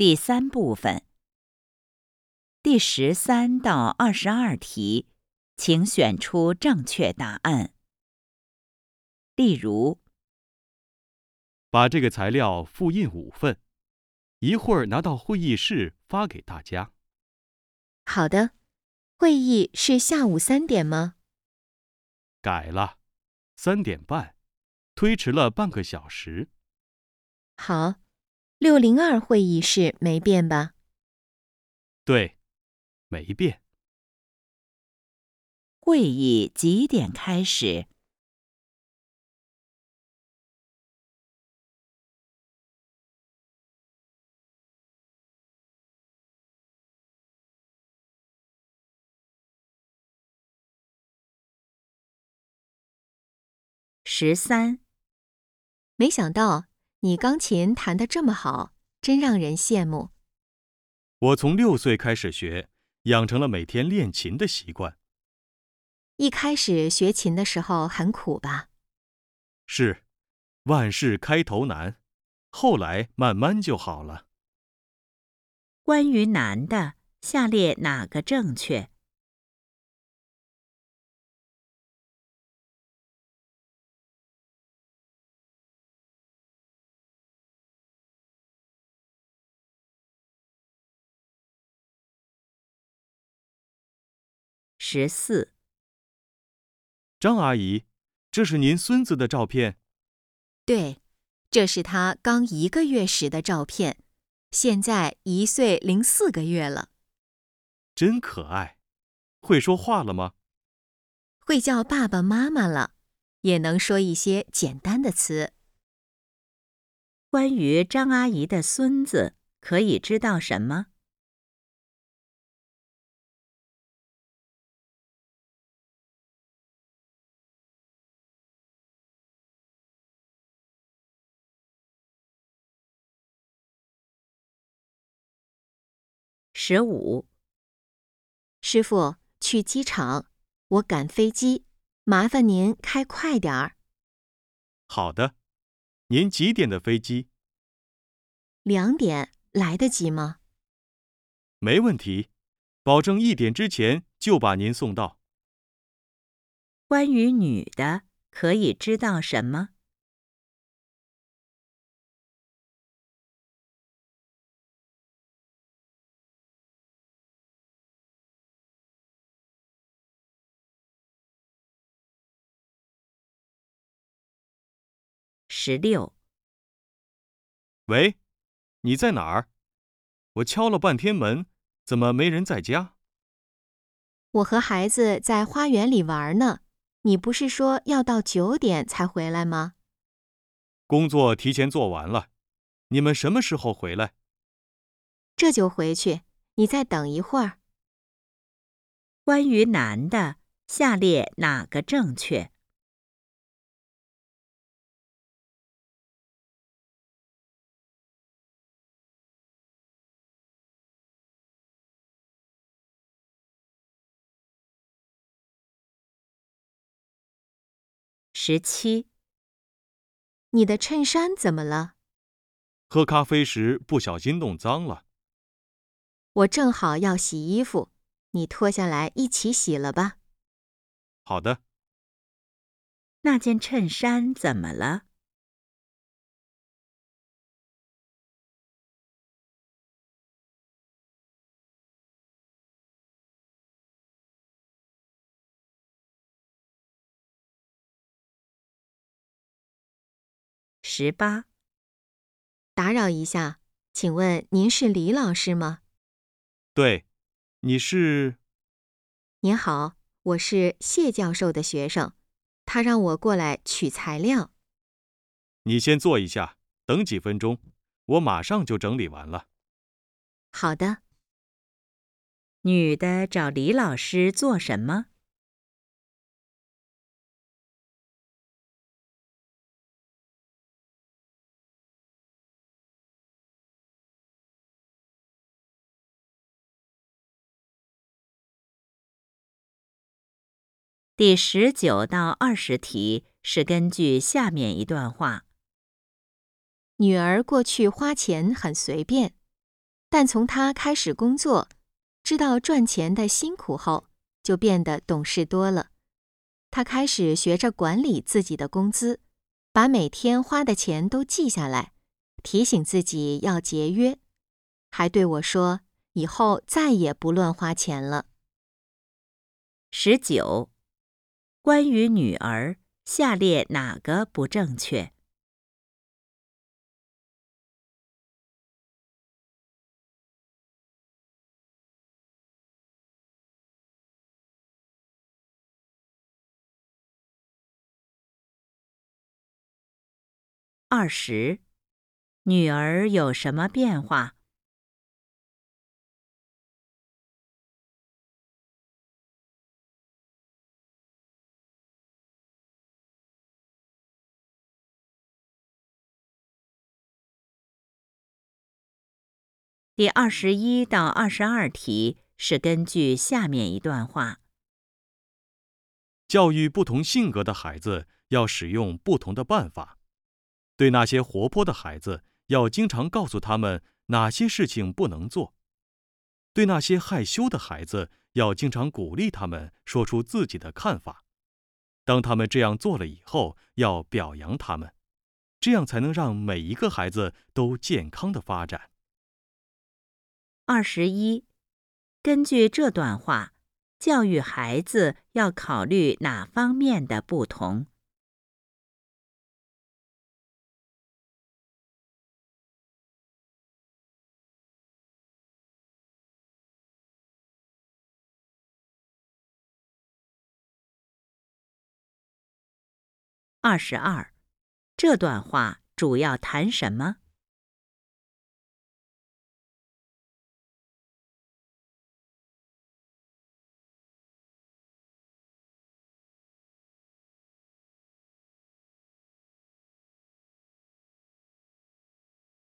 第三部分，第十三到二十二题，请选出正确答案。例如，把这个材料复印五份，一会儿拿到会议室发给大家。好的，会议是下午三点吗？改了，三点半，推迟了半个小时。好。六零二会议室没变吧？对，没变。会议几点开始？十三，没想到。你钢琴弹得这么好，真让人羡慕。我从六岁开始学，养成了每天练琴的习惯。一开始学琴的时候很苦吧？是，万事开头难，后来慢慢就好了。关于难的，下列哪个正确？十四，张阿姨，这是您孙子的照片。对，这是他刚一个月时的照片，现在一岁零四个月了。真可爱，会说话了吗？会叫爸爸妈妈了，也能说一些简单的词。关于张阿姨的孙子，可以知道什么？十五，师傅去机场，我赶飞机，麻烦您开快点儿。好的，您几点的飞机？两点，来得及吗？没问题，保证一点之前就把您送到。关于女的，可以知道什么？十六。喂，你在哪儿？我敲了半天门，怎么没人在家？我和孩子在花园里玩呢。你不是说要到九点才回来吗？工作提前做完了。你们什么时候回来？这就回去。你再等一会儿。关于男的，下列哪个正确？十七，你的衬衫怎么了？喝咖啡时不小心弄脏了。我正好要洗衣服，你脱下来一起洗了吧。好的。那件衬衫怎么了？十八，打扰一下，请问您是李老师吗？对，你是？您好，我是谢教授的学生，他让我过来取材料。你先坐一下，等几分钟，我马上就整理完了。好的。女的找李老师做什么？第十九到二十题是根据下面一段话：女儿过去花钱很随便，但从她开始工作，知道赚钱的辛苦后，就变得懂事多了。她开始学着管理自己的工资，把每天花的钱都记下来，提醒自己要节约，还对我说以后再也不乱花钱了。十九，关于女儿，下列哪个不正确？二十，女儿有什么变化？第二十一到二十二题是根据下面一段话：教育不同性格的孩子要使用不同的办法。对那些活泼的孩子，要经常告诉他们哪些事情不能做；对那些害羞的孩子，要经常鼓励他们说出自己的看法。当他们这样做了以后，要表扬他们，这样才能让每一个孩子都健康的发展。二十一，根据这段话，教育孩子要考虑哪方面的不同？二十二，这段话主要谈什么？